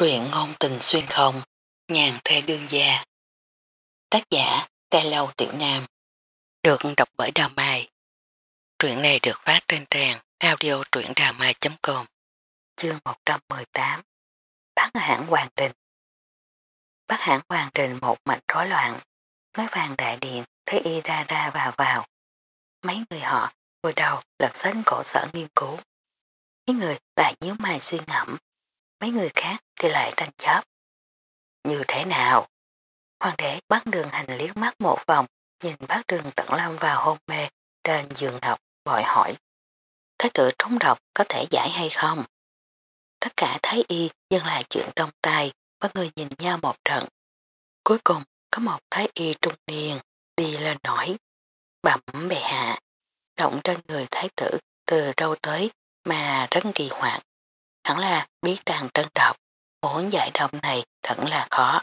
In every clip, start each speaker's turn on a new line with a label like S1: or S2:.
S1: Truyện ngôn tình xuyên không, nhàn thê đương gia. Tác giả, Tê Lâu Tiểu Nam. Được đọc bởi Đào Mai. Truyện này được phát trên trang audio truyệnđàmai.com Chương 118 Bác hãng Hoàng Đình Bác hãng Hoàng Đình một mạch rối loạn, nói vàng đại điện thấy y ra ra vào vào. Mấy người họ vừa đầu lật sách cổ sở nghiên cứu. Mấy người lại nhíu mày suy ngẫm mấy người khác thì lại tranh chấp. Như thế nào? Hoàng đế bắt đường hành liếc mắt một vòng, nhìn bác đường tận lâm vào hôn mê trên giường học gọi hỏi. Thái tử trống độc có thể giải hay không? Tất cả thái y dừng lại chuyện trong tay, ba người nhìn nhau một trận. Cuối cùng, có một thái y trung niên đi lên nói. Bẩm bệ hạ, động trên người thái tử từ đâu tới mà rất kỳ hoạt hẳn là bí tàn trân độc, muốn giải độc này thật là khó.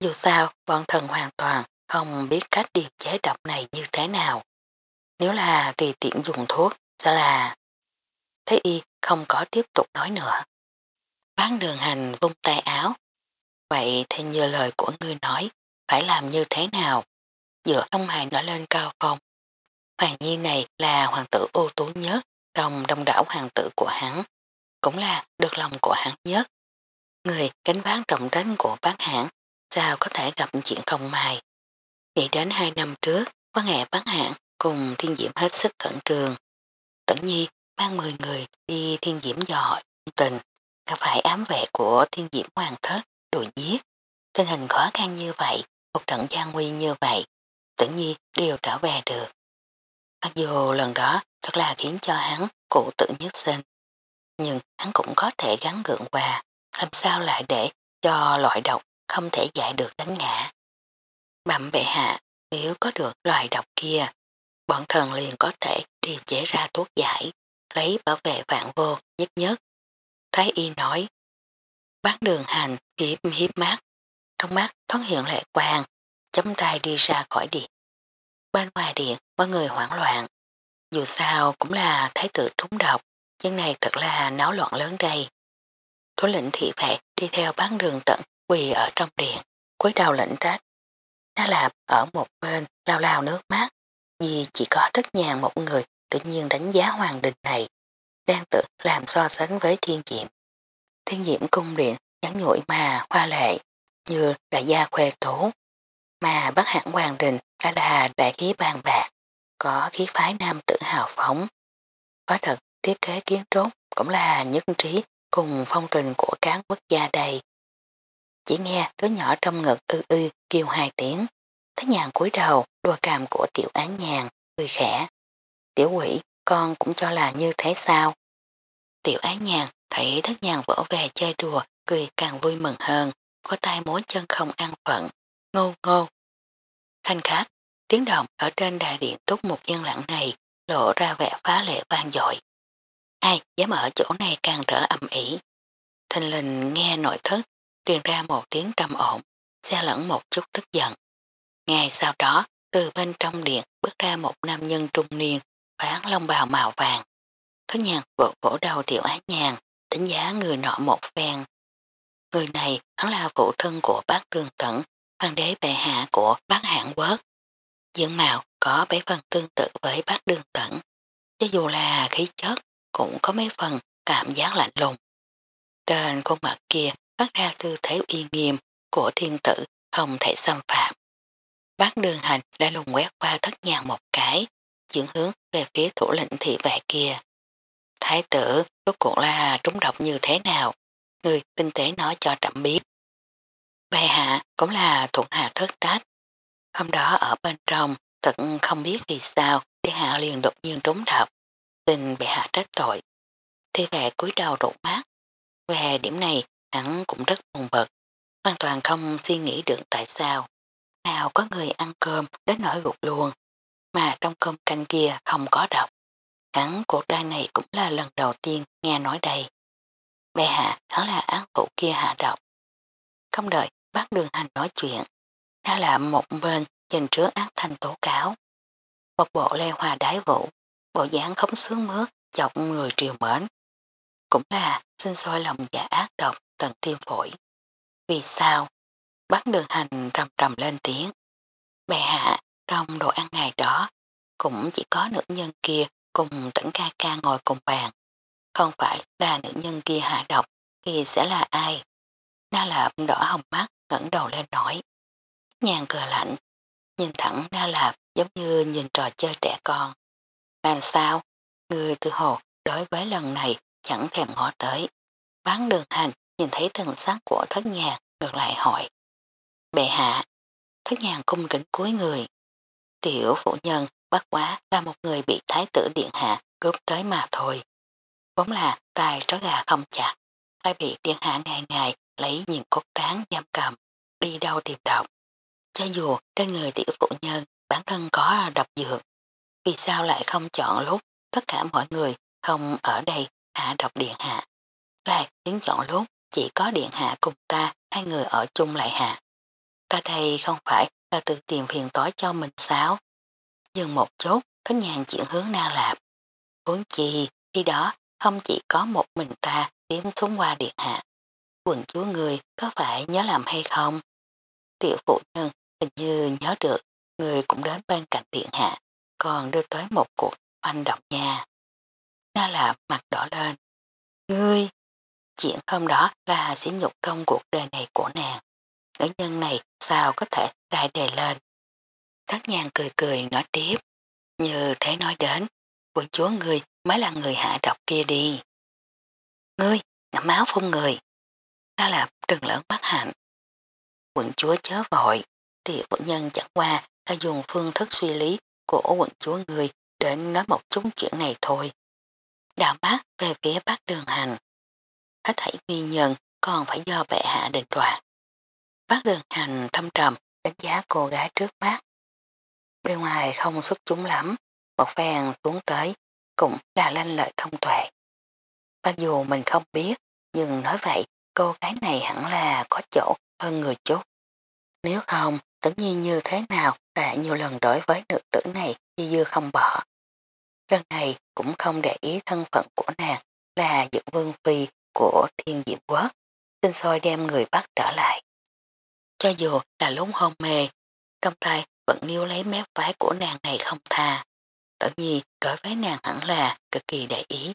S1: Dù sao, bọn thần hoàn toàn không biết cách điều chế độc này như thế nào. Nếu là tùy tiện dùng thuốc, sẽ là... Thế y không có tiếp tục nói nữa. Bán đường hành vung tay áo. Vậy thì như lời của ngươi nói, phải làm như thế nào? Dựa ông hài nói lên cao phong. Hoàng nhi này là hoàng tử ưu tú nhất trong đông đảo hoàng tử của hắn cũng là được lòng của hắn nhất. Người cánh bán trọng đánh của bác hãng sao có thể gặp chuyện không may. Nghĩ đến hai năm trước, quan hệ bác hãng cùng thiên diễm hết sức khẩn trường. Tẩn nhi mang 10 người đi thiên diễm dò hỏi tình, gặp phải ám vệ của thiên diễm hoàng thất, đuổi giết. Tình hình khó khăn như vậy, một trận gian nguy như vậy, Tẩn nhi đều trở về được. Mặc dù lần đó thật là khiến cho hắn cụ tự nhất sinh, nhưng hắn cũng có thể gắn gượng qua, làm sao lại để cho loại độc không thể giải được đánh ngã. Bẩm bệ hạ, nếu có được loại độc kia, bọn thần liền có thể điều chế ra thuốc giải, lấy bảo vệ vạn vô nhất nhất. Thái y nói, bác đường hành hiếp hiếp mắt, trong mắt thoát hiện lệ quang, chấm tay đi ra khỏi điện. Bên ngoài điện, mọi người hoảng loạn. Dù sao cũng là thái tử trúng độc, nhưng này thật là náo loạn lớn đây. Thủ lĩnh thị vệ đi theo bán đường tận quỳ ở trong điện, cúi đầu lệnh trách. Nó lạp ở một bên lao lao nước mắt, vì chỉ có thất nhàn một người tự nhiên đánh giá hoàng đình này, đang tự làm so sánh với thiên diệm. Thiên diệm cung điện nhắn nhủi mà hoa lệ, như đại gia khoe tố, mà bác hẳn hoàng đình đã là đại khí bàn bạc, có khí phái nam tự hào phóng. Có thật thiết kế kiến trúc cũng là nhất trí cùng phong tình của các quốc gia đầy Chỉ nghe đứa nhỏ trong ngực ư ư kêu hai tiếng, thấy nhàn cúi đầu đùa càm của tiểu án nhàn, cười khẽ. Tiểu quỷ con cũng cho là như thế sao? Tiểu án nhàn thấy đất nhàn vỡ về chơi đùa, cười càng vui mừng hơn, có tay mối chân không ăn phận, ngô ngô. Khanh khách, tiếng động ở trên đại điện túc một yên lặng này lộ ra vẻ phá lệ vang dội. Ai dám ở chỗ này càng trở âm ỉ. Thình linh nghe nội thất, truyền ra một tiếng trầm ổn, xe lẫn một chút tức giận. Ngay sau đó, từ bên trong điện bước ra một nam nhân trung niên, phán lông bào màu vàng. Thứ nhàn vỗ vỗ đầu tiểu Á nhàn, đánh giá người nọ một phen. Người này hắn là phụ thân của bác tương tẩn, hoàng đế bệ hạ của bác hạng quốc. Dương mạo có bảy phần tương tự với bác đường tẩn. Cho dù là khí chất, cũng có mấy phần cảm giác lạnh lùng. Trên khuôn mặt kia phát ra tư thế uy nghiêm của thiên tử không thể xâm phạm. Bác đường hành đã lùng quét qua thất nhàng một cái, dưỡng hướng về phía thủ lĩnh thị vệ kia. Thái tử rốt cuộc là trúng độc như thế nào? Người tinh tế nói cho trẫm biết. Bệ hạ cũng là thuận hạ thất trách. Hôm đó ở bên trong thật không biết vì sao để hạ liền đột nhiên trúng độc tình bị hạ trách tội. Thi vệ cúi đầu rụt mát. Về điểm này hắn cũng rất buồn bực, hoàn toàn không suy nghĩ được tại sao. Nào có người ăn cơm đến nỗi gục luôn, mà trong cơm canh kia không có độc. Hắn cuộc đời này cũng là lần đầu tiên nghe nói đây. Bè hạ hắn là án phụ kia hạ độc. Không đợi bác đường hành nói chuyện, đã là một bên nhìn trước ác thành tố cáo. Một bộ lê hòa đái vũ, bộ dáng khống sướng mướt, chọc người triều mến. Cũng là sinh sôi lòng giả ác độc tận tim phổi. Vì sao? Bác đường hành trầm trầm lên tiếng. Bệ hạ, trong đồ ăn ngày đó, cũng chỉ có nữ nhân kia cùng tỉnh ca ca ngồi cùng bàn. Không phải là nữ nhân kia hạ độc thì sẽ là ai? Na Lạp đỏ hồng mắt ngẩng đầu lên nói. Nhàn cờ lạnh, nhìn thẳng Na Lạp giống như nhìn trò chơi trẻ con. Làm sao? Người tự hồ đối với lần này chẳng thèm ngó tới. Bán đường hành nhìn thấy thần sắc của thất nhạc ngược lại hỏi. Bệ hạ, thất nhàng cung kính cuối người. Tiểu phụ nhân bất quá là một người bị thái tử điện hạ cướp tới mà thôi. Vốn là tài trói gà không chặt, lại bị điện hạ ngày ngày lấy những cốt tán giam cầm, đi đâu tìm độc. Cho dù trên người tiểu phụ nhân bản thân có độc dược, vì sao lại không chọn lúc tất cả mọi người không ở đây à, hạ độc điện hạ. Lại đến chọn lúc chỉ có điện hạ cùng ta hai người ở chung lại hạ. Ta đây không phải là tự tìm phiền tối cho mình sao? Dừng một chút, thích nhàng chuyển hướng na lạp. Huống chi, khi đó không chỉ có một mình ta tiến xuống qua điện hạ. Quần chúa người có phải nhớ làm hay không? Tiểu phụ nhân hình như nhớ được người cũng đến bên cạnh điện hạ, còn đưa tới một cuộc oanh động nhà. Na lạp mặt đỏ lên. Ngươi, chuyện hôm đó là xỉ nhục trong cuộc đời này của nàng. Nữ nhân này sao có thể đại đề lên. Thất nhàng cười cười nói tiếp. Như thế nói đến, quận chúa ngươi mới là người hạ độc kia đi. Ngươi, ngậm máu phun người. Đó là trừng lớn mắt hạnh. Quận chúa chớ vội, thì phụ nhân chẳng qua là dùng phương thức suy lý của quận chúa người để nói một chút chuyện này thôi. Đào mắt về phía bác đường hành. Hết thảy nguyên nhân còn phải do bệ hạ định đoạt. Bác đường hành thâm trầm đánh giá cô gái trước mắt. Bên ngoài không xuất chúng lắm, một phen xuống tới cũng là lanh lợi thông tuệ. Mặc dù mình không biết, nhưng nói vậy cô gái này hẳn là có chỗ hơn người chút. Nếu không, tất nhiên như thế nào đã nhiều lần đối với nữ tử này di dư không bỏ. Lần này cũng không để ý thân phận của nàng là dự vương phi của thiên diệm quốc, xin soi đem người bắt trở lại. Cho dù là lúc hôn mê, trong tay vẫn níu lấy mép vái của nàng này không tha. Tự nhiên đối với nàng hẳn là cực kỳ để ý.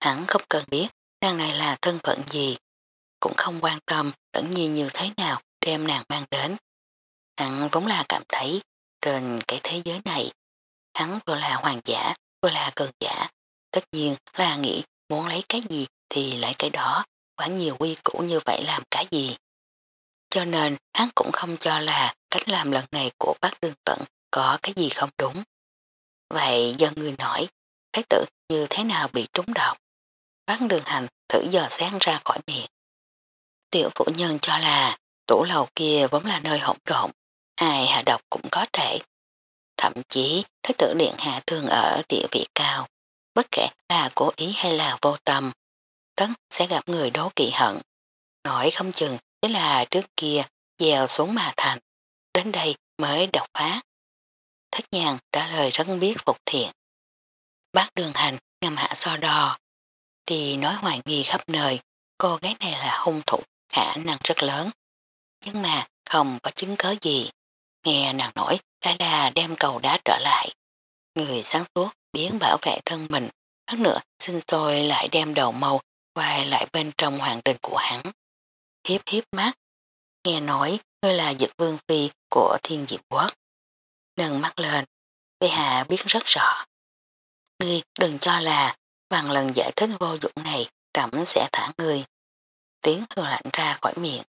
S1: Hắn không cần biết nàng này là thân phận gì, cũng không quan tâm tự nhiên như thế nào đem nàng mang đến. Hắn vốn là cảm thấy trên cái thế giới này, hắn vừa là hoàng giả, vừa là cường giả, tất nhiên là nghĩ muốn lấy cái gì thì lấy cái đó, quá nhiều quy củ như vậy làm cái gì. Cho nên hắn cũng không cho là cách làm lần này của bác đường tận có cái gì không đúng. Vậy do người nói, thái tử như thế nào bị trúng độc? Bác đường hành thử dò sáng ra khỏi miệng. Tiểu phụ nhân cho là tủ lầu kia vốn là nơi hỗn độn, ai hạ độc cũng có thể. Thậm chí thái tử điện hạ thường ở địa vị cao, bất kể là cố ý hay là vô tâm, tấn sẽ gặp người đố kỵ hận. Nói không chừng Thế là trước kia dèo xuống mà thành, đến đây mới độc phá. Thất nhàng trả lời rất biết phục thiện. Bác đường hành ngầm hạ so đo, thì nói hoài nghi khắp nơi, cô gái này là hung thủ khả năng rất lớn. Nhưng mà không có chứng cớ gì. Nghe nàng nổi đã là đem cầu đá trở lại. Người sáng suốt biến bảo vệ thân mình, hơn nữa xin sôi lại đem đầu màu quay lại bên trong hoàng đình của hắn hiếp hiếp mắt. Nghe nói ngươi là dực vương phi của thiên diệp quốc. Nâng mắt lên, bệ hạ biết rất rõ. Ngươi đừng cho là bằng lần giải thích vô dụng này trẫm sẽ thả ngươi. Tiếng hư lạnh ra khỏi miệng.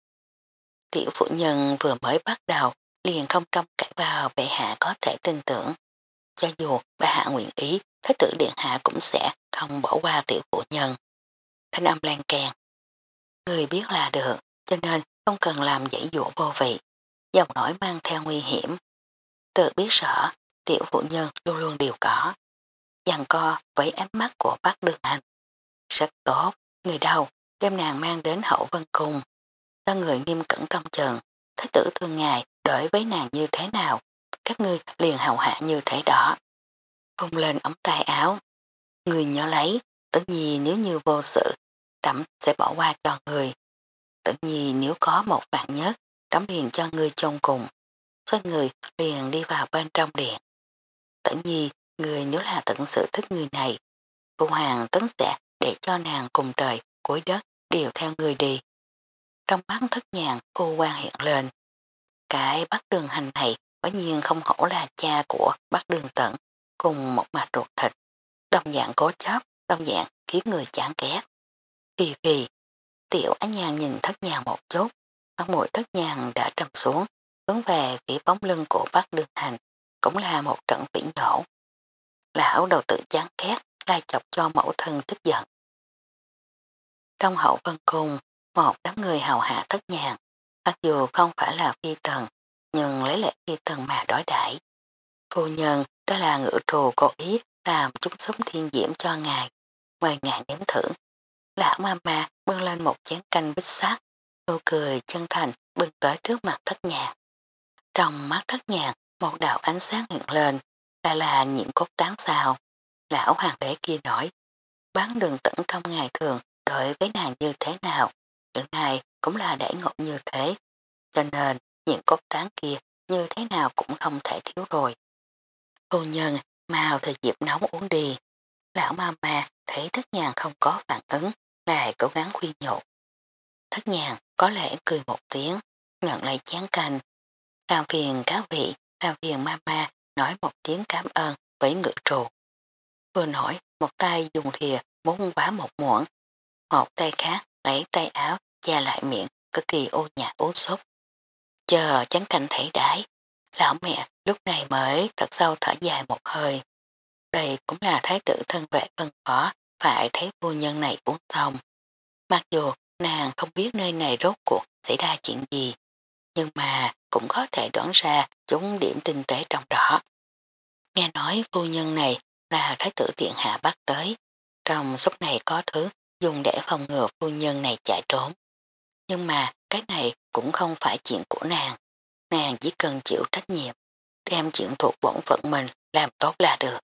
S1: Tiểu phụ nhân vừa mới bắt đầu liền không trông cãi vào bệ hạ có thể tin tưởng. Cho dù bệ hạ nguyện ý, thế tử điện hạ cũng sẽ không bỏ qua tiểu phụ nhân. Thanh âm lan càng. Người biết là được, cho nên không cần làm dãy dụ vô vị, dòng nổi mang theo nguy hiểm. Tự biết rõ, tiểu phụ nhân luôn luôn đều có. Dằn co với ánh mắt của bác đường hành. Rất tốt, người đâu, đem nàng mang đến hậu vân cung. Cho người nghiêm cẩn trong trần, thái tử thường ngày đối với nàng như thế nào, các ngươi liền hậu hạ như thế đó. Phông lên ống tay áo. Người nhớ lấy, tất nhiên nếu như vô sự, trẫm sẽ bỏ qua cho người, tự nhi nếu có một vạn nhất, đóng liền cho người trông cùng. Xoay người liền đi vào bên trong điện. Tự nhi, người nếu là tận sự thích người này, Phụ hoàng tấn sẽ để cho nàng cùng trời, cuối đất đều theo người đi. Trong mắt thất nhàng cô quan hiện lên. Cái bắt đường hành này quả nhiên không hổ là cha của bắt đường tận cùng một mặt ruột thịt. Đồng dạng cố chấp, đồng dạng khiến người chán ghét. Vì vì, tiểu ánh nhàng nhìn thất nhàng một chút, mắt mũi thất nhàng đã trầm xuống, hướng về phía bóng lưng của bác đường hành, cũng là một trận vĩ nhổ. Lão đầu tự chán ghét, lai chọc cho mẫu thân tức giận. Trong hậu vân cung, một đám người hào hạ thất nhàn, mặc dù không phải là phi tần, nhưng lấy lệ phi tần mà đối đãi Phu nhân đó là ngự trù cố ý làm chút sống thiên diễm cho ngài, mời ngài nếm thử. Lão mama bưng lên một chén canh bích sát, nụ cười chân thành bưng tới trước mặt thất nhàn. Trong mắt thất nhàn một đạo ánh sáng hiện lên, là là những cốt tán sao. Lão hoàng đế kia nói, bán đường tẩn trong ngày thường đối với nàng như thế nào, những ngày cũng là để ngộ như thế, cho nên những cốt tán kia như thế nào cũng không thể thiếu rồi. Phu nhân, mau thời dịp nóng uống đi. Lão ma ma thấy thất nhàn không có phản ứng, lại cố gắng khuyên nhộ. Thất nhàn có lẽ cười một tiếng, nhận lại chán canh. Làm phiền các vị, làm phiền ma ma nói một tiếng cảm ơn với ngự trù. Vừa nói, một tay dùng thìa muốn quá một muỗng, một tay khác lấy tay áo che lại miệng cực kỳ ô nhã ố sốc. Chờ chắn canh thể đái, lão mẹ lúc này mới thật sâu thở dài một hơi. Đây cũng là thái tử thân vệ phân phó phải thấy vô nhân này uống xong. Mặc dù nàng không biết nơi này rốt cuộc xảy ra chuyện gì, nhưng mà cũng có thể đoán ra chúng điểm tinh tế trong đó. Nghe nói phu nhân này là thái tử điện hạ bắt tới, trong sốc này có thứ dùng để phòng ngừa phu nhân này chạy trốn. Nhưng mà cái này cũng không phải chuyện của nàng, nàng chỉ cần chịu trách nhiệm, đem chuyện thuộc bổn phận mình làm tốt là được.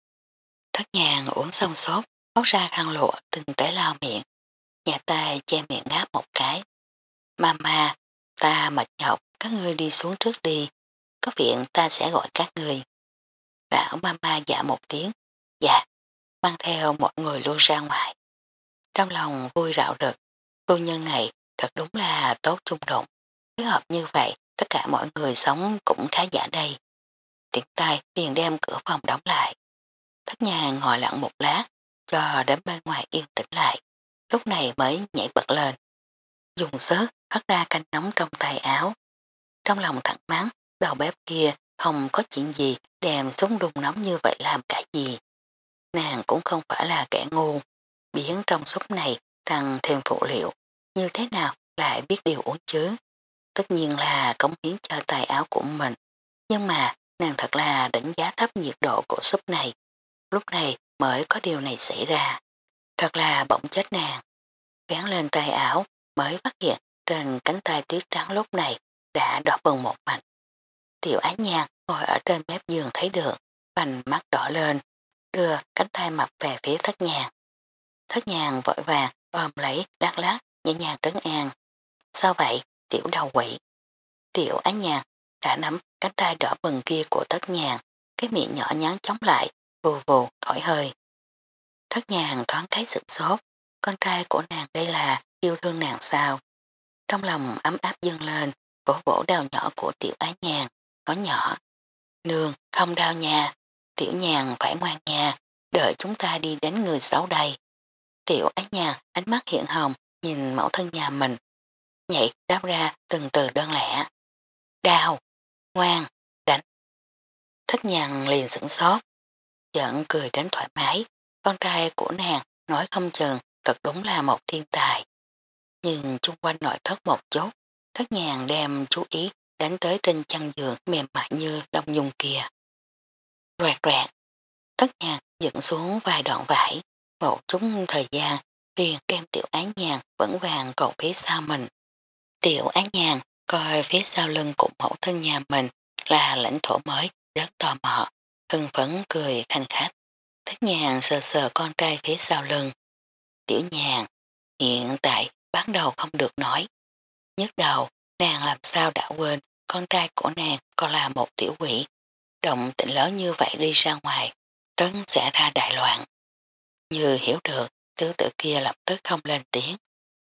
S1: Thất nhàng uống xong sốt, móc ra khăn lụa tinh tế lao miệng, nhà tay che miệng ngáp một cái. Mama, ta mệt nhọc, các ngươi đi xuống trước đi, có viện ta sẽ gọi các ngươi. Lão mama dạ một tiếng, dạ, mang theo mọi người luôn ra ngoài. Trong lòng vui rạo rực, cô nhân này thật đúng là tốt trung đụng. Phối hợp như vậy, tất cả mọi người sống cũng khá giả đây. Tiện tay liền đem cửa phòng đóng lại. Thất nhà ngồi lặng một lát, cho đến bên ngoài yên tĩnh lại. Lúc này mới nhảy bật lên. Dùng sớt hất ra canh nóng trong tay áo. Trong lòng thẳng mắng, đầu bếp kia không có chuyện gì đem súng đùng nóng như vậy làm cả gì. Nàng cũng không phải là kẻ ngu, biến trong súp này tăng thêm phụ liệu, như thế nào lại biết điều uống chứ. Tất nhiên là cống hiến cho tài áo của mình, nhưng mà nàng thật là đánh giá thấp nhiệt độ của súp này. Lúc này mới có điều này xảy ra. Thật là bỗng chết nàng. Gán lên tay áo mới phát hiện trên cánh tay tuyết trắng lúc này đã đỏ bừng một mảnh. Tiểu ái nhạc ngồi ở trên mép giường thấy được, vành mắt đỏ lên, đưa cánh tay mập về phía thất nhàng. Thất nhàng vội vàng ôm lấy lát lát nhẹ nhàng trấn an. Sao vậy, tiểu đầu quỷ? Tiểu ái nhàng đã nắm cánh tay đỏ bừng kia của thất nhàng, cái miệng nhỏ nhắn chống lại, vù vù thổi hơi. Thất nhàng thoáng cái sự sốt, con trai của nàng đây là yêu thương nàng sao. Trong lòng ấm áp dâng lên, vỗ vỗ đào nhỏ của tiểu ái nhàng, nói nhỏ. Nương, không đau nhà, tiểu nhàng phải ngoan nhà, đợi chúng ta đi đến người xấu đây. Tiểu ái nhàng ánh mắt hiện hồng, nhìn mẫu thân nhà mình. Nhảy đáp ra từng từ đơn lẻ. Đau, ngoan, đánh. Thất nhằn liền sửng sốt, giận cười đến thoải mái, con trai của nàng nói không chừng thật đúng là một thiên tài. Nhìn chung quanh nội thất một chút, thất nhàn đem chú ý đánh tới trên chăn giường mềm mại như đông nhung kia. Roạt roạt, thất nhàn dựng xuống vài đoạn vải, một chút thời gian liền đem tiểu ái nhàn vẫn vàng cậu phía sau mình. Tiểu ái nhàn coi phía sau lưng của mẫu thân nhà mình là lãnh thổ mới, rất tò mò, hưng phấn cười thanh khách. Thất nhàn sờ sờ con trai phía sau lưng. Tiểu nhàn, hiện tại bán đầu không được nói. nhất đầu, nàng làm sao đã quên con trai của nàng còn là một tiểu quỷ. Động tĩnh lớn như vậy đi ra ngoài, tấn sẽ ra đại loạn. Như hiểu được, tứ tử kia lập tức không lên tiếng,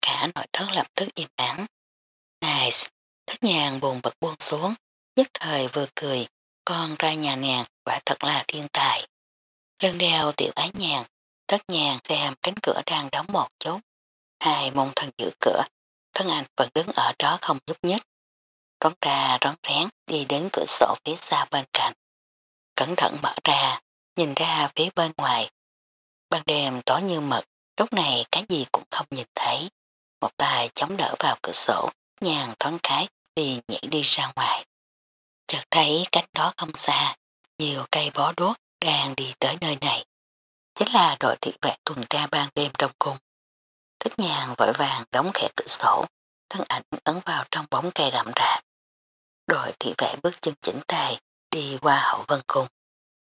S1: cả nội thất lập tức im ắng. Nice, thất nhàng buồn bật buông xuống, nhất thời vừa cười, con ra nhà nàng quả thật là thiên tài. Lưng đeo tiểu ái nhàn, thất nhàng xem cánh cửa đang đóng một chút. Hai môn thần giữ cửa, thân anh vẫn đứng ở đó không nhúc nhích. Rón ra rón rén đi đến cửa sổ phía xa bên cạnh. Cẩn thận mở ra, nhìn ra phía bên ngoài. Ban đêm tối như mật, lúc này cái gì cũng không nhìn thấy. Một tay chống đỡ vào cửa sổ, nhàn thoáng cái vì nhảy đi ra ngoài. Chợt thấy cách đó không xa, nhiều cây bó đốt đang đi tới nơi này. Chính là đội thị vệ tuần tra ban đêm trong cung. Thích nhàn vội vàng đóng khẽ cửa sổ, thân ảnh ấn vào trong bóng cây rậm rạp. Đội thị vệ bước chân chỉnh tề đi qua hậu vân cung.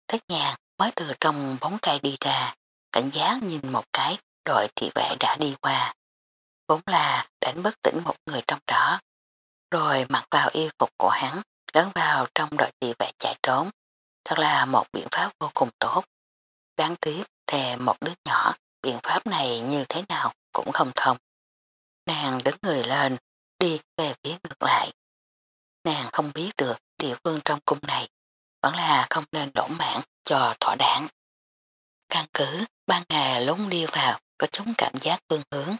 S1: Thích nhàn mới từ trong bóng cây đi ra, cảnh giác nhìn một cái đội thị vệ đã đi qua. Vốn là đánh bất tỉnh một người trong đó. Rồi mặc vào y phục của hắn, lớn vào trong đội thị vệ chạy trốn. Thật là một biện pháp vô cùng tốt. Đáng tiếc thề một đứa nhỏ, biện pháp này như thế nào cũng không thông. Nàng đứng người lên, đi về phía ngược lại. Nàng không biết được địa phương trong cung này, vẫn là không nên đổ mạng cho thỏa đáng. Căn cứ, ban ngày lúng đi vào có chống cảm giác phương hướng,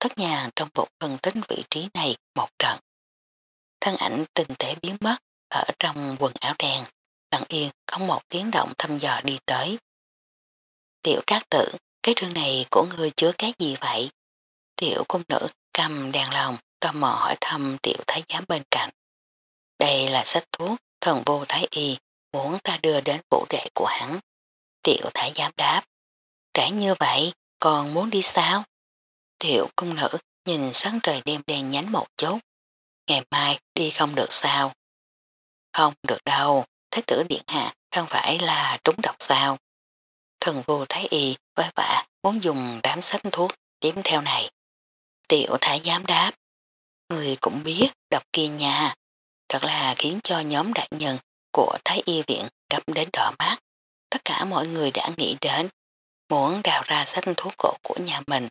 S1: thất nhà trong vụ phân tính vị trí này một trận. Thân ảnh tinh tế biến mất ở trong quần áo đen, lặng yên không một tiếng động thăm dò đi tới. Tiểu trác tử, cái rương này của ngươi chứa cái gì vậy? Tiểu cung nữ cầm đèn lòng tò mò hỏi thăm tiểu thái giám bên cạnh. Đây là sách thuốc thần vô thái y muốn ta đưa đến vũ đệ của hắn. Tiểu thái giám đáp. Trải như vậy còn muốn đi sao? Tiểu cung nữ nhìn sáng trời đêm đen nhánh một chút. Ngày mai đi không được sao? Không được đâu, Thái tử điện hạ không phải là trúng độc sao. Thần vô thái y với vả muốn dùng đám sách thuốc tiếp theo này. Tiểu thái giám đáp. Người cũng biết độc kia nha. Thật là khiến cho nhóm đại nhân của Thái y viện gặp đến đỏ mắt. Tất cả mọi người đã nghĩ đến muốn đào ra sách thuốc cổ của nhà mình.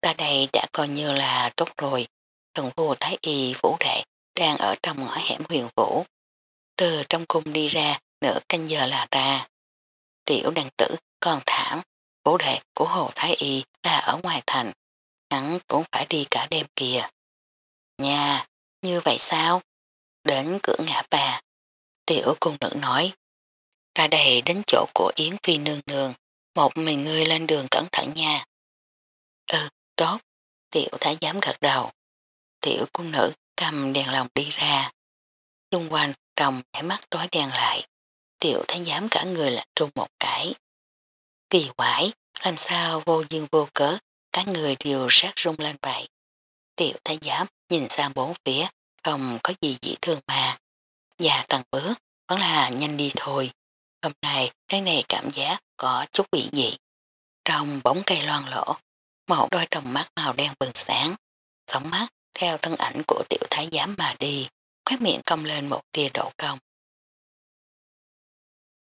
S1: Ta đây đã coi như là tốt rồi. Thần vô thái y vũ đệ đang ở trong ngõ hẻm huyền vũ. Từ trong cung đi ra nửa canh giờ là ra. Tiểu đàn tử còn thảm, vũ đệ của Hồ Thái Y là ở ngoài thành, hắn cũng phải đi cả đêm kìa. Nhà, như vậy sao? Đến cửa ngã bà, tiểu cung nữ nói, ta đầy đến chỗ của Yến Phi nương nương, một mình ngươi lên đường cẩn thận nha. Ừ, tốt, tiểu thái giám gật đầu. Tiểu cung nữ cầm đèn lồng đi ra. Trung quanh trong để mắt tối đèn lại. Tiểu thái giám cả người lạnh trung một cái. Kỳ quái, làm sao vô duyên vô cớ, cả người đều sát rung lên vậy. Tiểu thái giám nhìn sang bốn phía, không có gì dị thương mà. Và tầng bước, vẫn là nhanh đi thôi. Hôm nay, cái này cảm giác có chút bị dị. Trong bóng cây loan lỗ, một đôi tròng mắt màu đen bừng sáng, sóng mắt theo thân ảnh của tiểu thái giám mà đi, khóe miệng cong lên một tia độ cong.